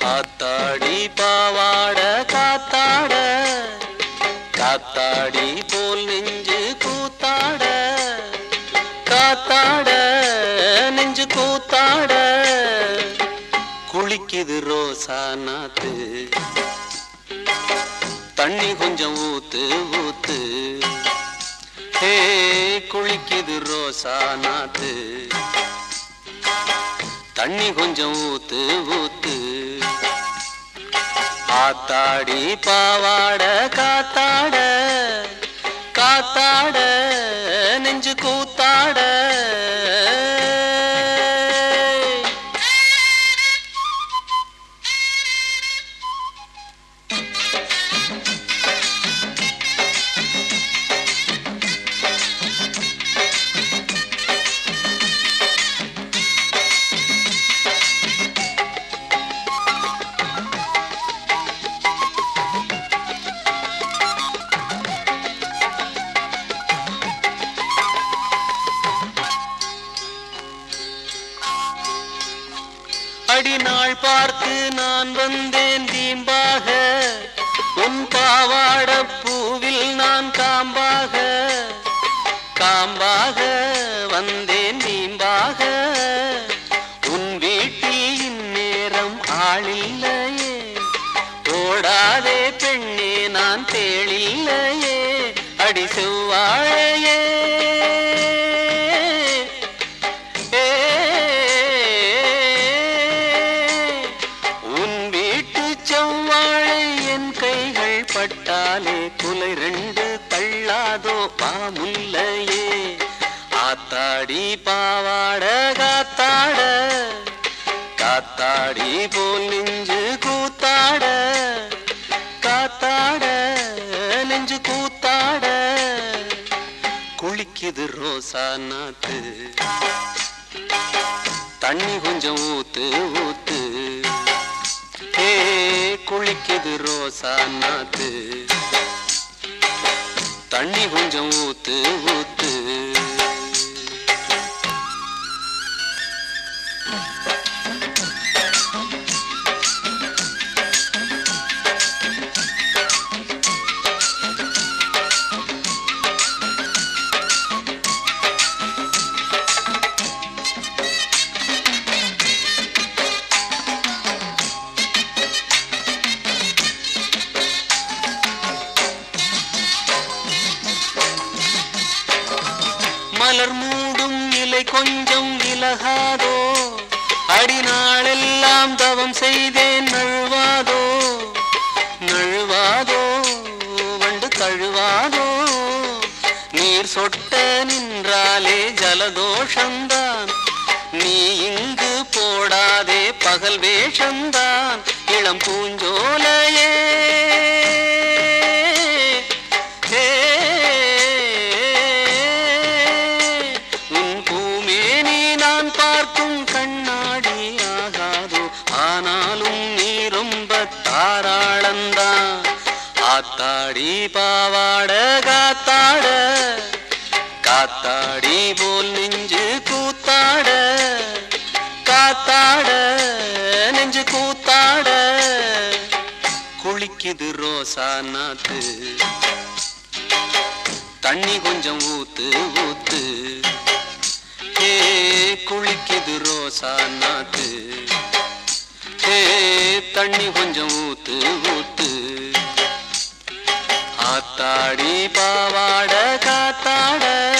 காத்தாடி பாவாட காத்தாட. குளிக்குது ரோசா நாத்து தண்ணி கொஞ்சம் ஊத்து ஊத்து. ஹே குளிக்குது ரோசா நாத்து தண்ணி கொஞ்சம் ஊத்து ஊத்து. ஆத்தாடி பாவாட காத்தா அடிநாள் பார்த்து நான் வந்தேன் தீம்பாக. உன் பாவாட பூவில் நான் காம்பாக. காம்பாக வந்தேன் தீம்பாக. உன் வீட்டில் இந்நேரம் ஆளில்லையே. ஓடாதே பெண்ணே நான் தேளில்லையே. அடி செவ்வாழையே தள்ளாதோ பாமுல்லையே ஆத்தாடி பாவாட காத்தாட. காத்தாடி போல் நெஞ்சு கூத்தாட. காத்தாட நெஞ்சு கூத்தாட. குளிக்குது ரோசா நாத்து. தண்ணி கொஞ்சம் ஊத்து ஊத்து. ஏ குளிக்குது ரோசா நாத்து. தண்ணி கொஞ்சம் ஊத்து ஊத்து. மலர் மூடும் நிலை கொஞ்சம் விலகாதோ? அடிநாளெல்லாம் தவம் செய்தேன் நழுவாதோ? நழுவாதோ? வண்டு தழுவாதோ? நீர் சொட்ட நின்றாலே ஜலதோஷந்தான். நீ இங்கு போடாதே பகல் வேஷந்தான். இளம் பூஞ்சோலையே காத்தாடி பாவாட காத்தாட. காத்தாடி போல் நெஞ்சு கூத்தாட. காத்தாட நெஞ்சு கூத்தாட. குளிக்குது ரோசா நாத்து. தண்ணி கொஞ்சம் ஊத்து ஊத்து. ஏ குளிக்குது ரோசா நாத்து. ஏ தண்ணி கொஞ்சம் ஊத்து ஊத்து. ஆத்தாடி பாவாட காத்தாட.